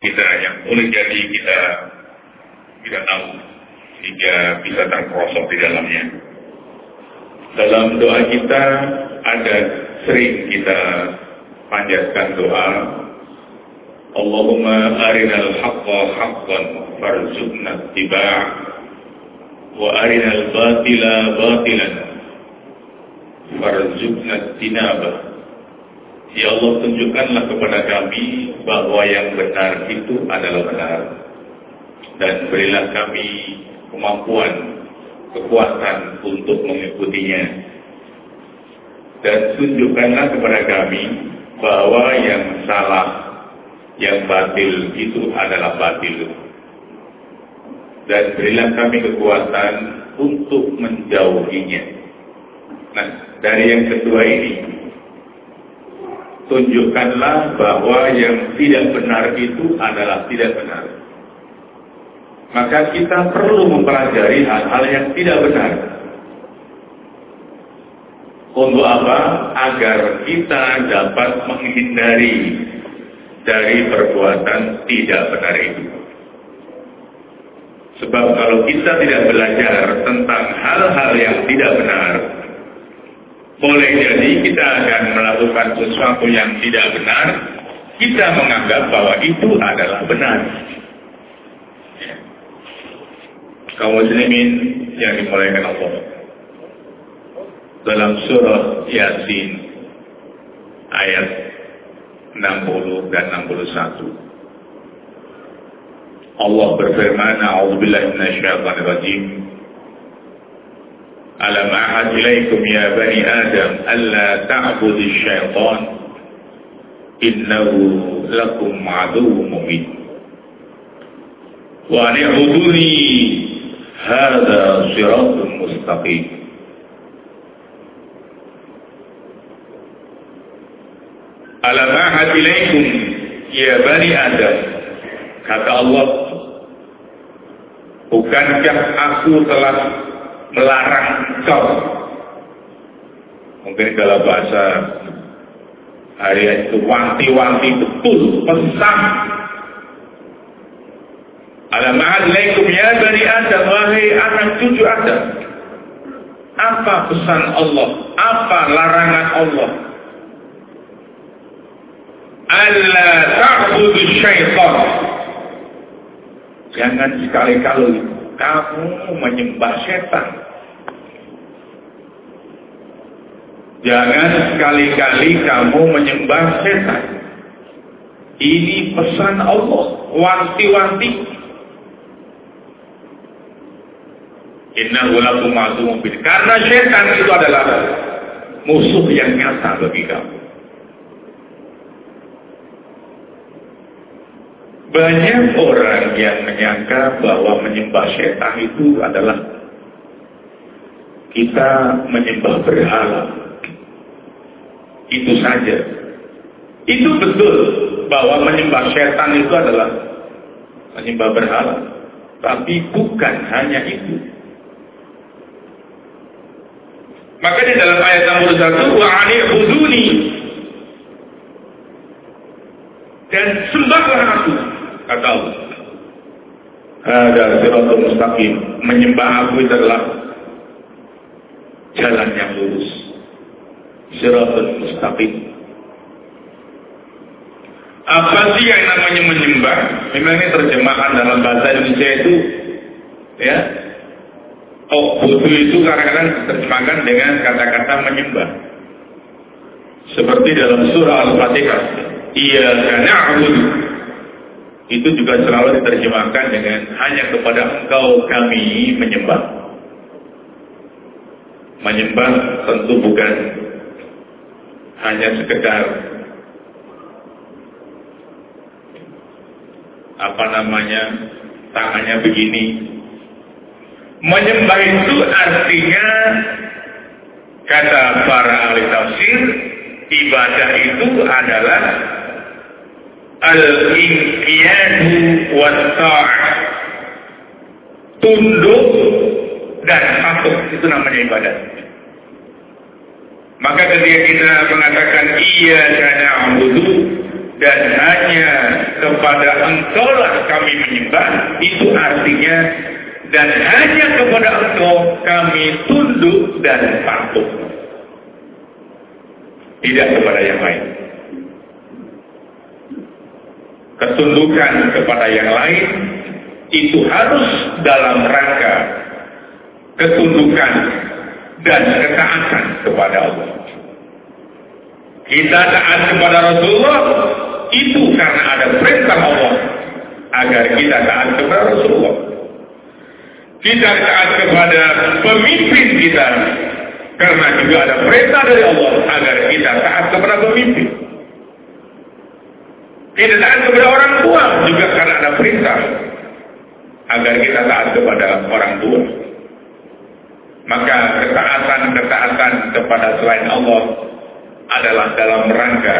kita yang boleh jadi kita tidak tahu sehingga bisa terperosok di dalamnya. Dalam doa kita ada sering kita panjatkan doa Allahumma arinal haqqa haqqan farzuqna tibaa wa arinal batila batilan farzuqna tinabah Ya Allah tunjukkanlah kepada kami bahwa yang benar itu adalah benar. Dan berilah kami kemampuan, kekuatan untuk mengikutinya. Dan tunjukkanlah kepada kami bahwa yang salah, yang batil itu adalah batil. Dan berilah kami kekuatan untuk menjauhinya. Nah, dari yang kedua ini, tunjukkanlah bahwa yang tidak benar itu adalah tidak benar. Maka kita perlu mempelajari hal-hal yang tidak benar. Untuk apa? Agar kita dapat menghindari dari perbuatan tidak benar itu. Sebab kalau kita tidak belajar tentang hal-hal yang tidak benar, boleh jadi kita akan melakukan sesuatu yang tidak benar, kita menganggap bahwa itu adalah benar. Kaum muslimin yang dimuliakan Allah. Dalam surah Yasin ayat 60 dan 61. Allah berfirman, "A'udzubillahi minasyaitonir rajim." ألم أعهد إليكم يا بني آدم ألا تعبدوا الشيطان؟ إنه لكم عدو مبين. وأن اعبدوني هذا صراط مستقيم. ألم أعهد إليكم يا بني آدم؟ Kata Allah bukankah aku telah melarang engkau. Mungkin dalam bahasa hari itu wanti-wanti betul pesan. Alama'alaikum ya bani Adam, wahai anak cucu Adam. Apa pesan Allah? Apa larangan Allah? Allah ta'budu syaitan. Jangan sekali-kali kamu menyembah setan. Jangan sekali-kali kamu menyembah setan. Ini pesan Allah, wanti-wanti. Inna lakum mubin. Karena setan itu adalah musuh yang nyata bagi kamu. Banyak orang yang menyangka bahwa menyembah setan itu adalah kita menyembah berhala. Itu saja. Itu betul bahwa menyembah setan itu adalah menyembah berhala. Tapi bukan hanya itu. Maka di dalam ayat 61, wa'ani huduni. Dan sembahlah aku kata Allah. Ada siratul mustaqim. Menyembah aku itu adalah jalan. Siratul mustaqim. Apa sih yang namanya menyembah? Memang ini terjemahan dalam bahasa Indonesia itu ya. Oh, itu kadang-kadang terjemahkan dengan kata-kata menyembah. Seperti dalam surah Al-Fatihah. Iya na'budu itu juga selalu diterjemahkan dengan hanya kepada engkau kami menyembah. Menyembah tentu bukan hanya sekedar apa namanya tangannya begini. Menyembah itu artinya kata para ahli tafsir ibadah itu adalah al-inqiyadu wa tunduk dan patuh itu namanya ibadah maka ketika kita mengatakan iya karena ambudu dan hanya kepada engkau lah kami menyembah itu artinya dan hanya kepada engkau kami tunduk dan patuh. Tidak kepada yang lain. Ketundukan kepada yang lain itu harus dalam rangka ketundukan dan ketaatan kepada Allah kita taat kepada Rasulullah itu karena ada perintah Allah agar kita taat kepada Rasulullah. Kita taat kepada pemimpin kita karena juga ada perintah dari Allah agar kita taat kepada pemimpin. Kita taat kepada orang tua juga karena ada perintah agar kita taat kepada orang tua. Maka ketaatan-ketaatan kepada selain Allah adalah dalam rangka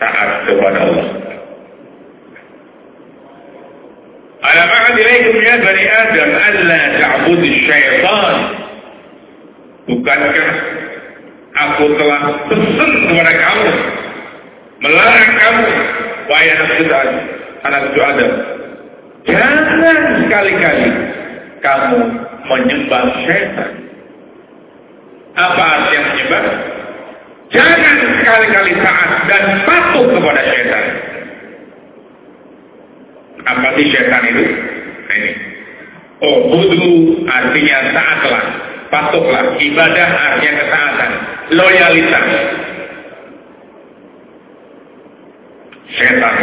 taat kepada Allah. Alam ilaikum ya bani Adam alla syaitan. Bukankah aku telah pesan kepada kamu melarang kamu wahai anak cucu anak cucu Adam jangan sekali-kali kamu menyembah syaitan. Apa artinya menyembah? Jangan sekali-kali taat dan patuh kepada syaitan. Apa sih syaitan itu? Nah ini. Oh, budu artinya taatlah, patuhlah. Ibadah artinya ketaatan, loyalitas. Syaitan.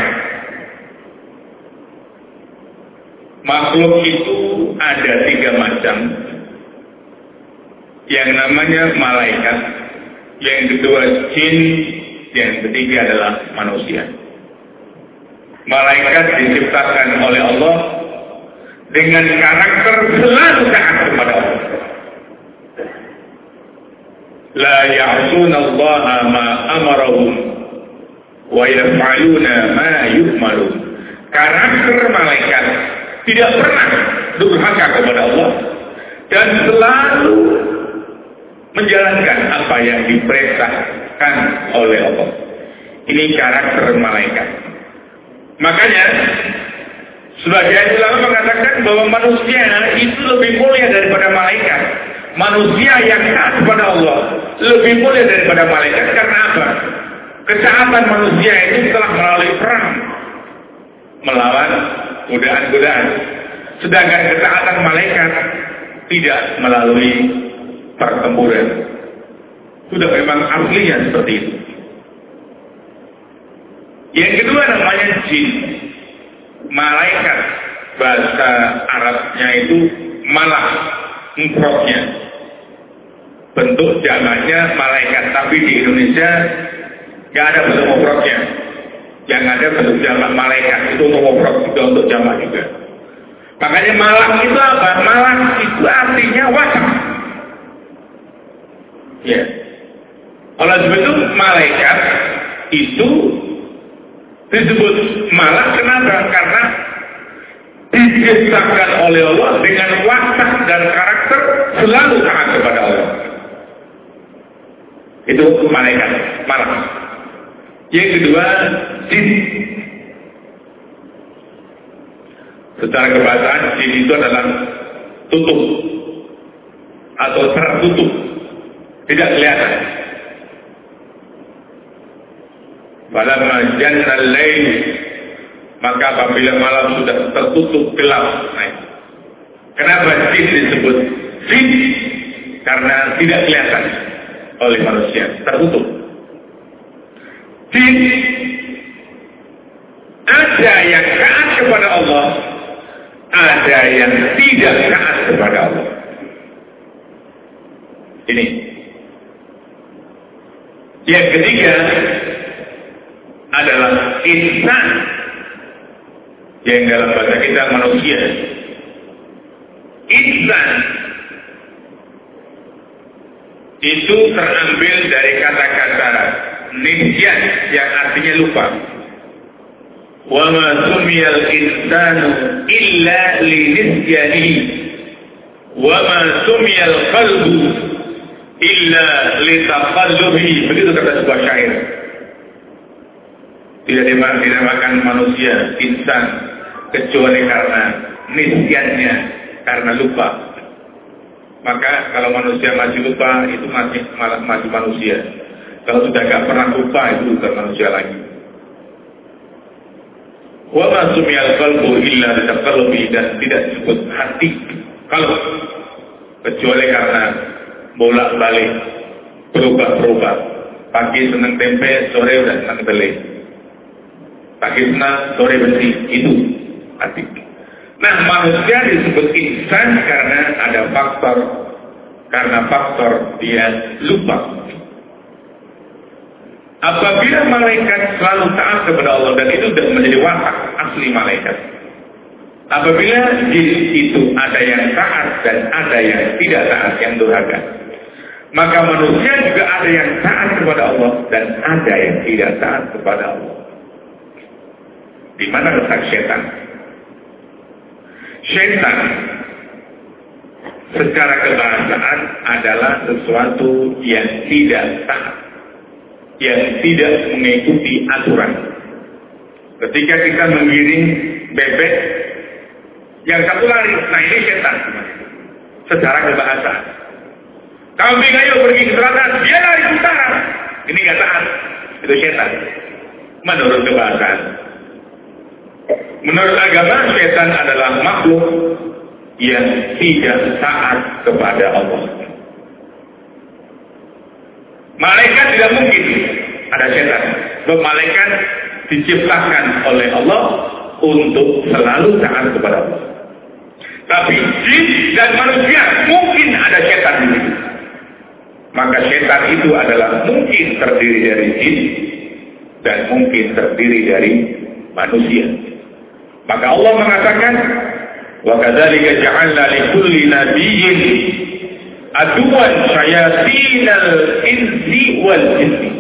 Makhluk itu ada tiga macam. Yang namanya malaikat, yang kedua jin, yang ketiga adalah manusia. Malaikat diciptakan oleh Allah dengan karakter selalu taat kepada Allah. La ya'sun Allah ma amarahum wa yaf'aluna ma. Karakter malaikat tidak pernah durhaka kepada Allah dan selalu menjalankan apa yang diperintahkan oleh Allah. Ini karakter malaikat. Makanya sebagian ulama mengatakan bahwa manusia itu lebih mulia daripada malaikat. Manusia yang taat kepada Allah lebih mulia daripada malaikat karena apa? Ketaatan manusia itu telah melalui perang melawan godaan-godaan. Sedangkan ketaatan malaikat tidak melalui pertempuran. Sudah memang aslinya seperti itu. Yang kedua namanya jin. Malaikat. Bahasa Arabnya itu malah mufrodnya. Bentuk jamaknya malaikat. Tapi di Indonesia nggak ada bentuk mufrodnya. Yang ada jamak malaikat. Itu mufrod juga untuk jamak juga. Makanya malam itu apa? Malam itu artinya watak. Ya. Oleh sebab itu malaikat itu disebut malah kenapa? Karena diciptakan oleh Allah dengan watak dan karakter selalu taat kepada Allah. Itu malaikat malah. Yang kedua, jin. Secara kebahasaan, jin itu adalah tutup atau tertutup tidak kelihatan. Falamma jannal lain maka apabila malam sudah tertutup gelap. Nah, kenapa jin disebut jin? Karena tidak kelihatan oleh manusia, tertutup. Jin ada yang taat kepada Allah, ada yang tidak taat kepada Allah. Ini yang ketiga adalah insan yang dalam bahasa kita manusia. Insan itu terambil dari kata-kata nisyan yang artinya lupa. Wa ma sumiyal insanu illa li nisyanihi. Wa ma sumiyal qalbu illa litaqallubi begitu kata sebuah syair Tidak dinamakan manusia, insan, kecuali karena nisyannya, karena lupa. Maka kalau manusia masih lupa, itu masih masih manusia. Kalau sudah gak pernah lupa, itu bukan manusia lagi. Wa ma sumiyal qalbu illa bitaqallubi dan tidak disebut hati kalau kecuali karena bolak-balik berubah-berubah. Pagi senang tempe, sore udah senang beli. Pagi senang, sore benci. Itu hati. Nah manusia disebut insan karena ada faktor karena faktor dia lupa Apabila malaikat selalu taat kepada Allah dan itu sudah menjadi watak asli malaikat. Apabila jin itu ada yang taat dan ada yang tidak taat yang durhaka. Maka manusia juga ada yang taat kepada Allah dan ada yang tidak taat kepada Allah. Di mana letak setan? Setan secara kebahasaan adalah sesuatu yang tidak taat yang tidak mengikuti aturan. Ketika kita mengiring bebek, yang satu lari, nah ini setan. Secara kebahasaan. Kambing ayo pergi ke selatan, dia lari ke utara. Ini gak taat. Itu setan. Menurut kebahasaan. Menurut agama, setan adalah makhluk yang tidak taat kepada Allah. Malaikat tidak mungkin ada setan. Sebab malaikat diciptakan oleh Allah untuk selalu taat kepada Allah. Tapi jin dan manusia mungkin ada setan di situ. Maka setan itu adalah mungkin terdiri dari jin dan mungkin terdiri dari manusia. Maka Allah mengatakan, "Wa kadzalika ja'alna likulli nabiyyin aduan syayatinal insi wal jinni.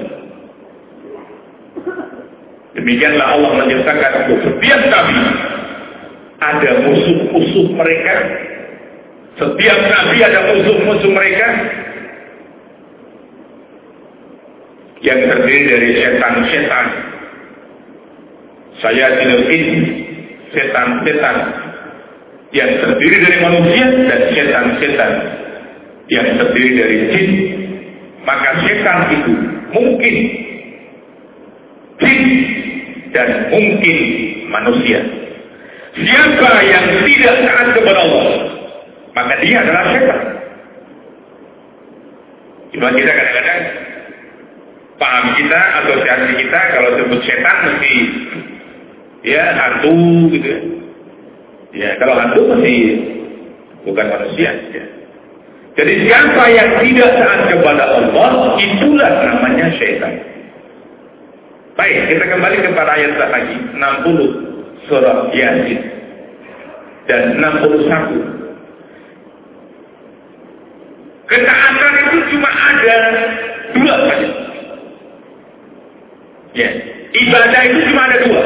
Demikianlah Allah menciptakan setiap nabi ada musuh-musuh mereka. Setiap nabi ada musuh-musuh mereka yang terdiri dari setan-setan. Saya tidak setan-setan yang terdiri dari manusia dan setan-setan yang terdiri dari jin, maka setan itu mungkin jin dan mungkin manusia. Siapa yang tidak taat kepada Allah, maka dia adalah setan. Cuma kita kadang-kadang paham kita, asosiasi kita kalau sebut setan mesti ya hantu gitu ya. Ya kalau hantu mesti bukan manusia. Ya. Jadi siapa yang tidak taat kepada Allah, itulah namanya syaitan. Baik, kita kembali kepada ayat lagi 60 surah Yasin dan 61. Ketaatan itu cuma ada dua saja. Ya, ibadah itu cuma ada dua.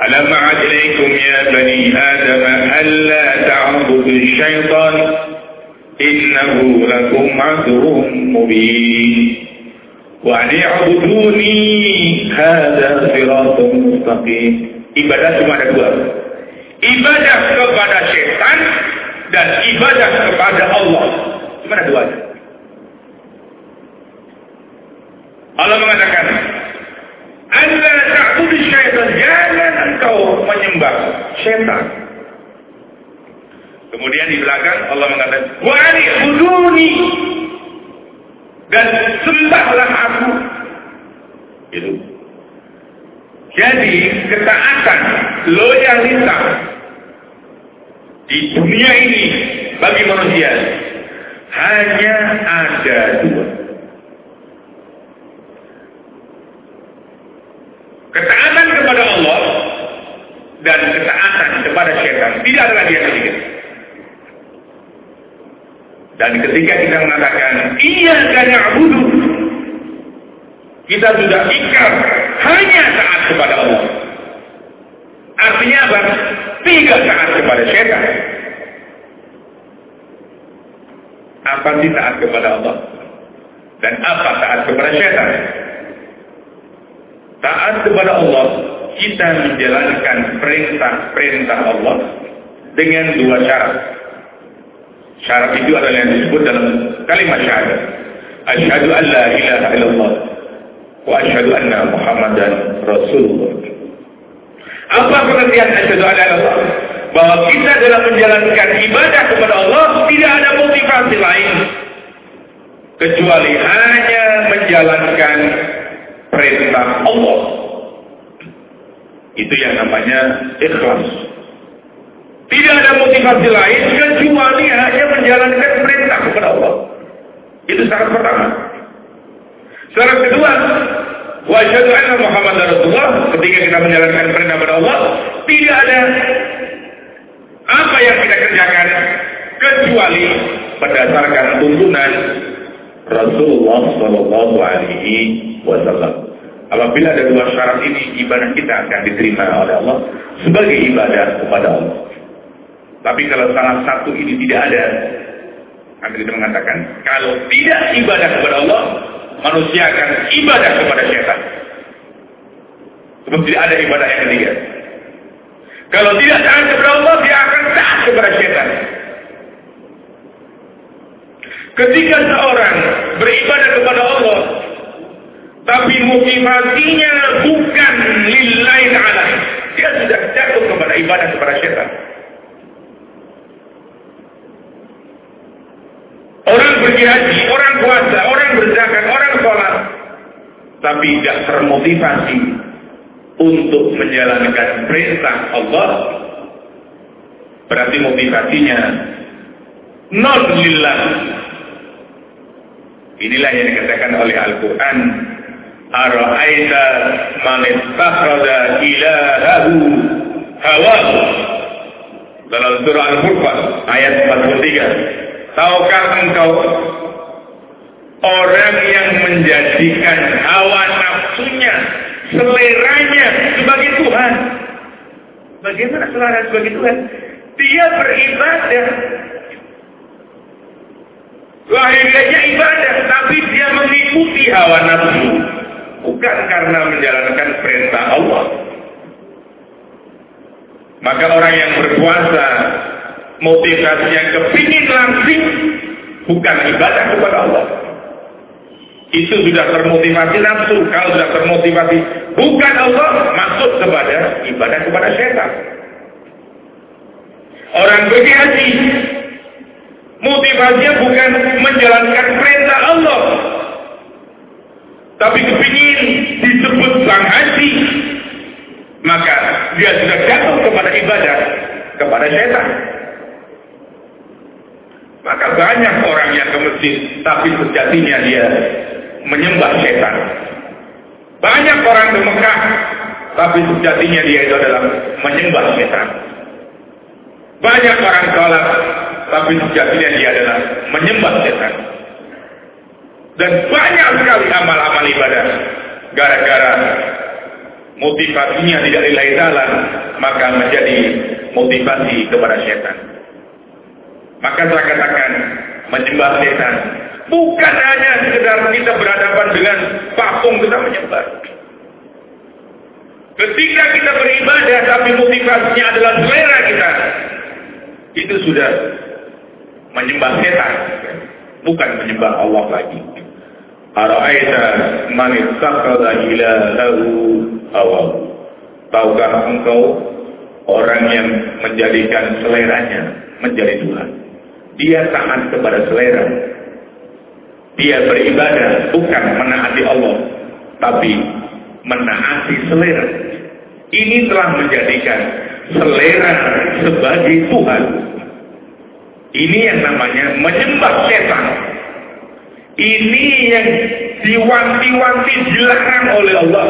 ألم أعد إليكم يا بني آدم ألا تعبدوا الشيطان إنه لكم عذر مبين وأن اعبدوني هذا صراط مستقيم ibadah cuma ada dua ibadah kepada setan dan ibadah kepada Allah cuma ada dua Allah mengatakan anda ta'budu syaitan. Jangan engkau menyembah syaitan. Kemudian di belakang Allah mengatakan, Wa buduni dan sembahlah aku. Itu. Jadi ketaatan, loyalitas di dunia ini bagi manusia hanya ada dua. Ketaatan kepada Allah dan ketaatan kepada syaitan. Tidak ada lagi yang ketiga. Dan ketika kita mengatakan, iya dan abudu, kita sudah ikrar hanya taat kepada Allah. Artinya apa? Tidak taat kepada syaitan. Apa sih taat kepada Allah? Dan apa taat kepada syaitan? Taat kepada Allah, kita menjalankan perintah-perintah Allah dengan dua syarat. Syarat itu adalah yang disebut dalam kalimat syahadat. Asyhadu an la ilaha illallah wa asyhadu anna Muhammadan Rasulullah. Apa pengertian asyhadu an la ilaha Bahwa kita dalam menjalankan ibadah kepada Allah tidak ada motivasi lain kecuali hanya menjalankan perintah Allah. Itu yang namanya ikhlas. Tidak ada motivasi lain kecuali hanya menjalankan perintah kepada Allah. Itu syarat pertama. Syarat kedua, wajib anna Muhammad Rasulullah ketika kita menjalankan perintah kepada Allah, tidak ada apa yang kita kerjakan kecuali berdasarkan tuntunan Rasulullah Shallallahu Alaihi Wasallam. Apabila ada dua syarat ini, ibadah kita akan diterima oleh Allah sebagai ibadah kepada Allah. Tapi kalau salah satu ini tidak ada, maka kita mengatakan, kalau tidak ibadah kepada Allah, manusia akan ibadah kepada syaitan. Sebab tidak ada ibadah yang ketiga. Kalau tidak taat kepada Allah, dia akan taat kepada syaitan. Ketika seorang beribadah kepada Allah, tapi motivasinya bukan lillahi ta'ala. Dia sudah jatuh kepada ibadah kepada syaitan. Orang pergi orang puasa, orang berzakat, orang sholat. Tapi tidak termotivasi untuk menjalankan perintah Allah. Berarti motivasinya non lillah. Inilah yang dikatakan oleh Al-Quran Ara'aita man ittakhadha ilahahu hawahu. Dalam surah Al-Furqan ayat 43. Tahukah engkau orang yang menjadikan hawa nafsunya, seleranya sebagai Tuhan? Bagaimana selera sebagai Tuhan? Dia beribadah. Lahirnya ibadah, tapi dia mengikuti hawa nafsu bukan karena menjalankan perintah Allah. Maka orang yang berpuasa motivasinya kepingin langsing bukan ibadah kepada Allah. Itu sudah termotivasi nafsu. Kalau sudah termotivasi bukan Allah, masuk kepada ibadah kepada syaitan. Orang pergi haji, motivasinya bukan menjalankan perintah Allah, tapi kepingin disebut bang haji, maka dia sudah jatuh kepada ibadah kepada setan. Maka banyak orang yang ke masjid, tapi sejatinya dia menyembah setan. Banyak orang ke Mekah, tapi sejatinya dia itu adalah menyembah setan. Banyak orang sholat, tapi sejatinya dia adalah menyembah setan. Dan banyak sekali amal-amal ibadah. Gara-gara motivasinya tidak lillahi ta'ala, maka menjadi motivasi kepada setan. Maka saya katakan, menyembah setan. Bukan hanya sekedar kita berhadapan dengan patung kita menyembah. Ketika kita beribadah tapi motivasinya adalah selera kita, itu sudah menyembah setan, bukan menyembah Allah lagi. Ara'aita man ittakhadha ilahahu awal. Tahukah engkau orang yang menjadikan seleranya menjadi Tuhan? Dia taat kepada selera. Dia beribadah bukan menaati Allah, tapi menaati selera. Ini telah menjadikan selera sebagai Tuhan. Ini yang namanya menyembah setan. Ini yang diwanti-wanti dilarang oleh Allah.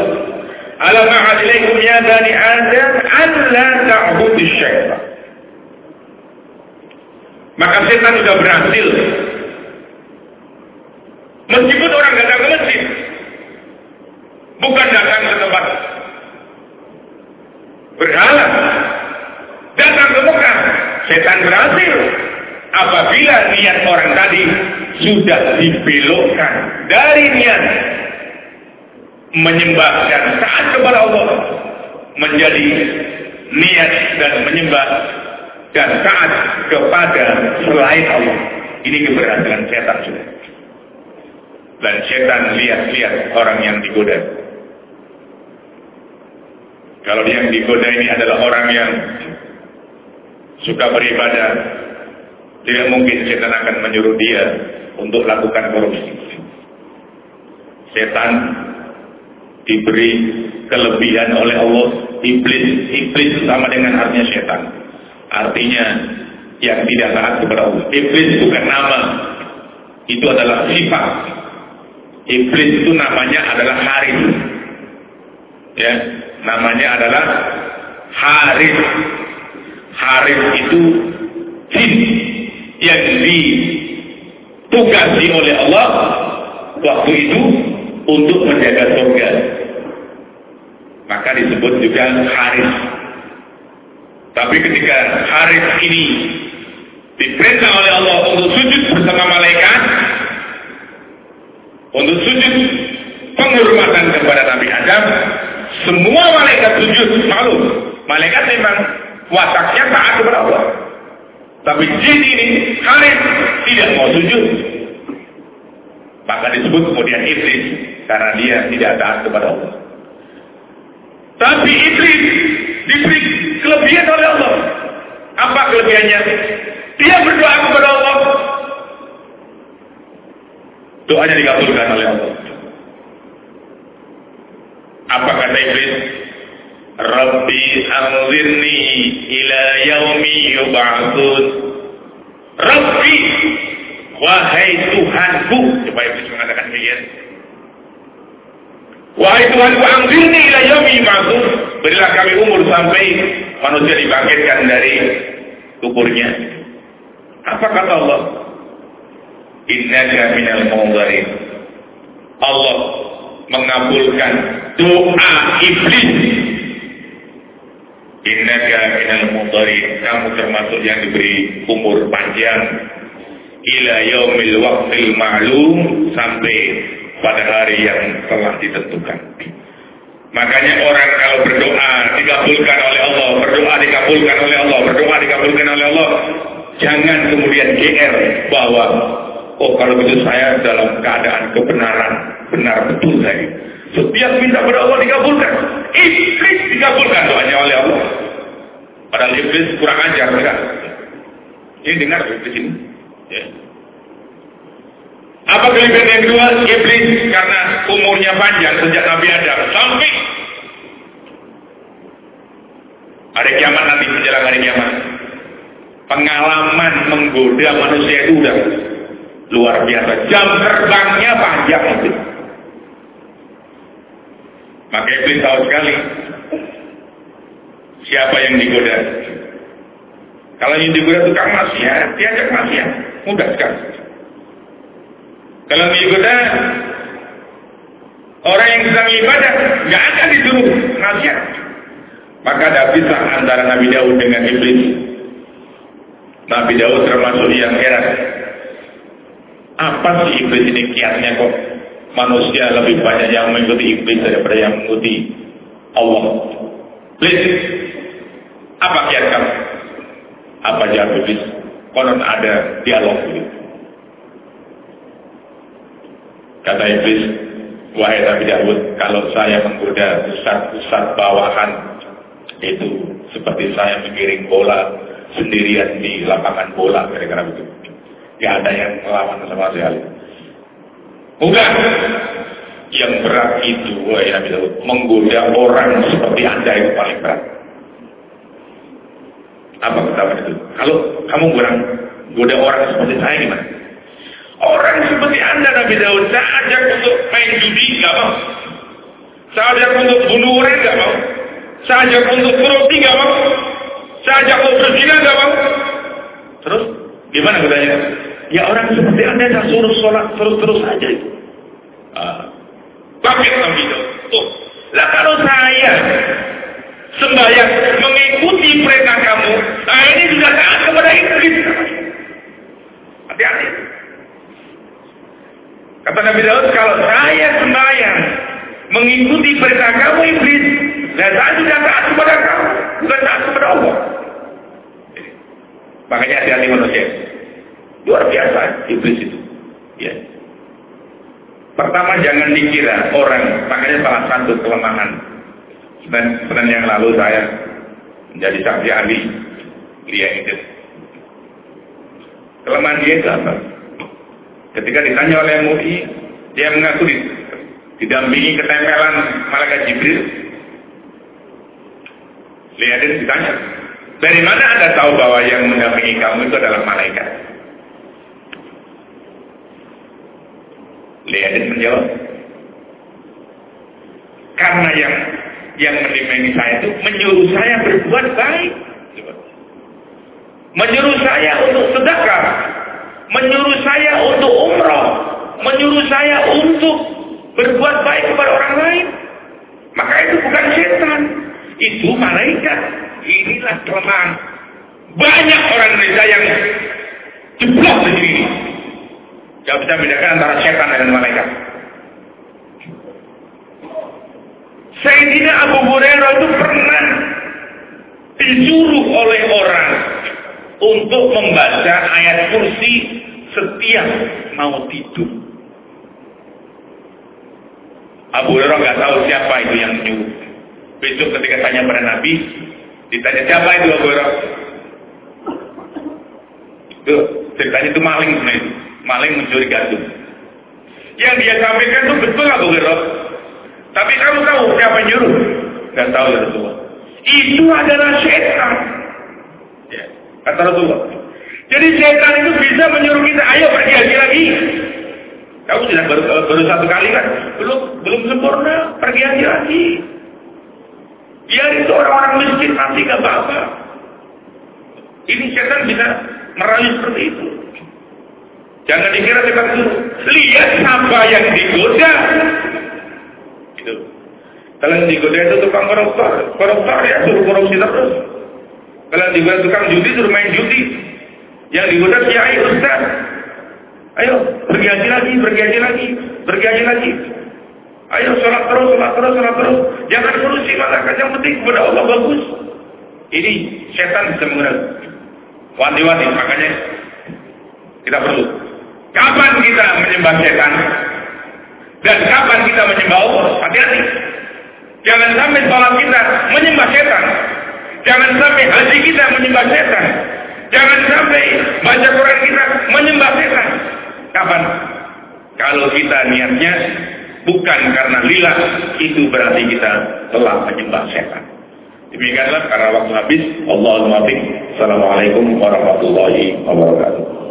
Alam a'adilaikum ya bani Adam alla ta'budu syaitan. Maka setan sudah berhasil. Meskipun orang datang ke masjid, bukan datang ke tempat berhala, datang ke Mekah, setan berhasil apabila niat orang tadi sudah dibelokkan dari niat menyembah dan taat kepada Allah menjadi niat dan menyembah dan taat kepada selain Allah. Ini keberhasilan setan sudah. Dan setan lihat-lihat orang yang digoda. Kalau yang digoda ini adalah orang yang suka beribadah, tidak mungkin setan akan menyuruh dia untuk lakukan korupsi. Setan diberi kelebihan oleh Allah. Iblis, iblis sama dengan artinya setan. Artinya yang tidak taat kepada Allah. Iblis bukan nama, itu adalah sifat. Iblis itu namanya adalah Haris. Ya, namanya adalah Haris. Haris itu jin yang ditugasi oleh Allah waktu itu untuk menjaga surga. Maka disebut juga Haris. Tapi ketika Haris ini diperintah oleh Allah untuk sujud bersama malaikat, untuk sujud penghormatan kepada Nabi Adam, semua malaikat sujud malu. Malaikat memang wataknya taat kepada Allah. Tapi jin ini Haris tidak mau sujud. Maka disebut kemudian iblis karena dia tidak taat kepada Allah. Tapi iblis diberi kelebihan oleh Allah. Apa kelebihannya? Dia berdoa kepada Allah. Doanya dikabulkan oleh Allah. Apa kata iblis? Rabbi anzirni ila yaumi yub'atsun. Rabbi wahai Tuhanku. Coba iblis mengatakan demikian. Wahai Tuhanku anzirni ila yaumi yub'atsun. Berilah kami umur sampai manusia dibangkitkan dari kuburnya. Apa kata Allah? Innaka minal munzarin. Allah mengabulkan doa iblis. Innaka minal munzarin. Kamu termasuk yang diberi umur panjang ila yaumil waqtil ma'lum sampai pada hari yang telah ditentukan. Makanya orang kalau berdoa dikabulkan oleh Allah, berdoa dikabulkan oleh Allah, berdoa dikabulkan oleh Allah, jangan kemudian GR bahwa oh kalau begitu saya dalam keadaan kebenaran, benar betul saya. Setiap minta kepada Allah dikabulkan. Iblis dikabulkan doanya oleh Allah. Padahal iblis kurang ajar enggak? Ini dengar iblis ini. Ya. Apa kelebihan yang kedua? Iblis karena umurnya panjang sejak Nabi Adam sampai hari kiamat nanti menjelang hari kiamat. Pengalaman menggoda manusia itu udah luar biasa. Jam terbangnya panjang itu. Maka iblis tahu sekali siapa yang digoda. Kalau yang digoda tukang maksiat, diajak maksiat. Mudah sekali. Kalau digoda orang yang sedang ibadah, nggak akan disuruh nasihat. Maka ada pisah antara Nabi Daud dengan iblis. Nabi Daud termasuk yang heran. Apa sih iblis ini kiatnya kok manusia lebih banyak yang mengikuti iblis daripada yang mengikuti Allah. Iblis, apa kiat kamu? Apa jawab iblis? Konon ada dialog begitu. Kata iblis, wahai Nabi Daud, kalau saya menggoda pusat-pusat bawahan itu seperti saya mengiring bola sendirian di lapangan bola kira-kira begitu. Gak ada yang melawan sama sekali. Bukan. Yang berat itu, Daud, menggoda orang seperti anda itu paling berat. Apa ketahuan itu? Kalau kamu kurang goda orang seperti saya gimana? Orang seperti anda Nabi Daud, saya ajak untuk main judi, gak mau. Saya ajak untuk bunuh orang, gak mau. Saya ajak untuk korupsi, gak mau. Saya ajak untuk berzina, gak mau. Terus, gimana katanya? Ya orang seperti anda saya suruh sholat terus-terus saja itu. Bangkit Nabi Daud. Tuh, lah kalau saya sembahyang mengikuti perintah kamu, nah ini sudah taat kepada iblis. Hati-hati. Kata Nabi Daud, kalau saya sembahyang Mengikuti perintah kamu iblis. Dan saya sudah taat kepada kamu. Bukan taat kepada Allah. Makanya hati-hati manusia. Luar biasa iblis itu. Ya. Pertama jangan dikira orang, makanya salah satu kelemahan. Dan yang lalu saya menjadi saksi ahli dia itu. Kelemahan dia itu apa? Ketika ditanya oleh MUI, dia mengaku didampingi ketempelan malaikat Jibril. Lihatin ditanya, dari mana anda tahu bahwa yang mendampingi kamu itu adalah malaikat? Lihatin menjawab, karena yang yang mendampingi saya itu menyuruh saya berbuat baik. Menyuruh saya untuk sedekah. Menyuruh saya untuk umrah. Menyuruh saya untuk berbuat baik kepada orang lain. Maka itu bukan setan. Itu malaikat. Inilah kelemahan. Banyak orang Indonesia yang jeblok di sini. Gak bisa bedakan antara setan dan malaikat. Sayyidina Abu Hurairah itu pernah disuruh oleh orang untuk membaca ayat kursi setiap mau tidur. Abu Hurairah nggak tahu siapa itu yang menyuruh. Besok ketika tanya pada Nabi, ditanya siapa itu Abu Hurairah? Itu ceritanya itu maling sebenarnya. Maling mencuri gadung. Yang dia sampaikan itu betul Abu Hurairah. Tapi kamu tahu siapa nyuruh? Gak tahu ya Rasulullah. Itu adalah setan. Ya, kata Rasulullah. Jadi setan itu bisa menyuruh kita, ayo pergi haji lagi. Kamu tidak baru, baru satu kali kan? Belum belum sempurna, pergi haji lagi. Biar itu orang-orang miskin nanti gak apa-apa. Ini setan bisa merayu seperti itu. Jangan dikira kita suruh. Lihat siapa yang digoda. Itu. Kalau yang digoda itu tukang koruptor, koruptor ya suruh korupsi terus. Kalau yang digoda tukang judi suruh main judi. Yang digoda kiai ustaz. Ayo pergi haji lagi, pergi haji lagi, pergi haji lagi. Ayo sholat terus, sholat terus, sholat terus. Jangan korupsi masyarakat yang penting kepada Allah bagus. Ini setan bisa menggunakan. Wanti-wanti, makanya kita perlu. Kapan kita menyembah setan? Dan kapan kita menyembah Allah? Hati-hati. Jangan sampai sholat kita menyembah setan. Jangan sampai haji kita menyembah setan. Jangan sampai baca Quran kita menyembah setan. Kapan? Kalau kita niatnya bukan karena lillah, itu berarti kita telah menyembah setan. Demikianlah karena waktu habis. Allahumma Assalamualaikum warahmatullahi wabarakatuh.